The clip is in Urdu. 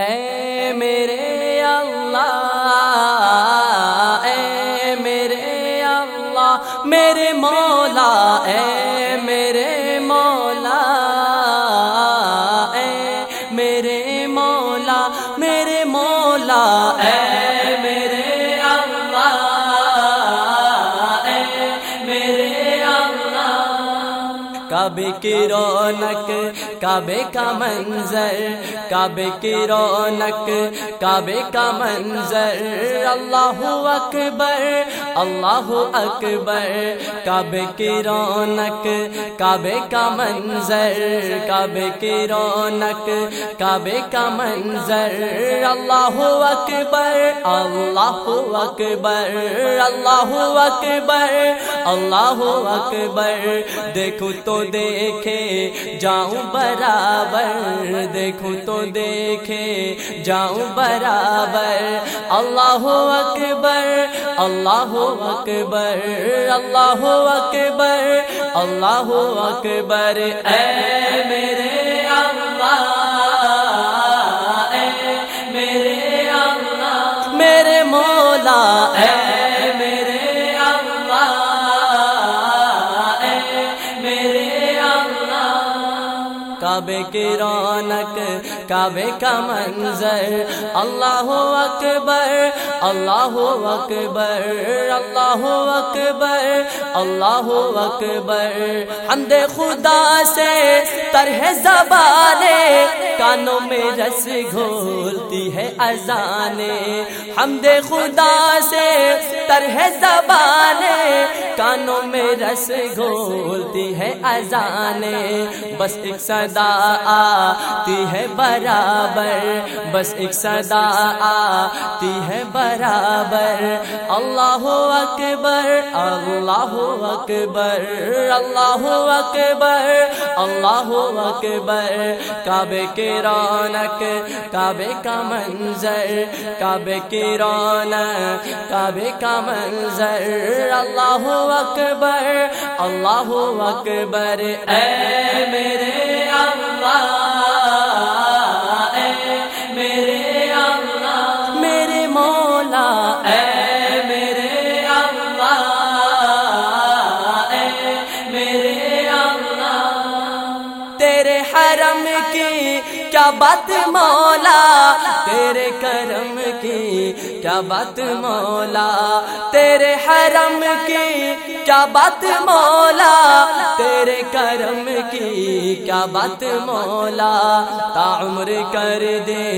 اے میرے اللہ، اے میرے اللہ، میرے مولا، اے میرے مولا، اے میرے مولا میرے مولا، اے میرے اللہ، اے میرے کعبے کی رونق، کعبے کا منظر، کعبے کی رونق، کعبے کا منظر۔ اللہ اکبر اللہ اکبر۔ کعبے کی رونق، کعبے کا منظر۔ کعبے کی رونق، کعبے کا منظر۔ اللہ اکبر اللہ اکبر۔ اللہ اکبر اللہ اکبر، دیکھو تو دیکھے، جاؤں برابر دیکھوں تو دیکھے، جاؤں برابر، اللہ اکبر اللہ اکبر اللہ اکبر اللہ اکبر، اے میرے اللہ۔ کعبے کی رونق، کعبے کا منظر۔ اللہ اکبر اللہ اکبر اللہ اکبر اللہ اکبر۔ حمد خدا سے طرح زبانے کانوں میں رس گھولتی ہے اذانے حمد خدا سے طرح زبانے کانوں میں رس گھولتی ہے اذانے بس ایک صدا آتی ہے برابر۔ بس ایک صدا آتی ہے برابر۔ اللہ اکبر اللہ اکبر اللہ اکبر اللہ اکبر۔ کعبے کی رونق، کعبے کا منظر، کعبے کی رونق، کعبے کا منظر۔ اللہ اکبر، اللہ اکبر، اے میرے اللہ، اے میرے اللہ، میرے مولا، اے میرے اللہ، اے میرے اللہ۔ تیرے حرم کی کیا بات مولا، تیرے کرم کی کیا بات مولا تیرے حرم کی کیا بات مولا؟ تیرے کرم کی کیا بات مولا؟ تا عمر کر دے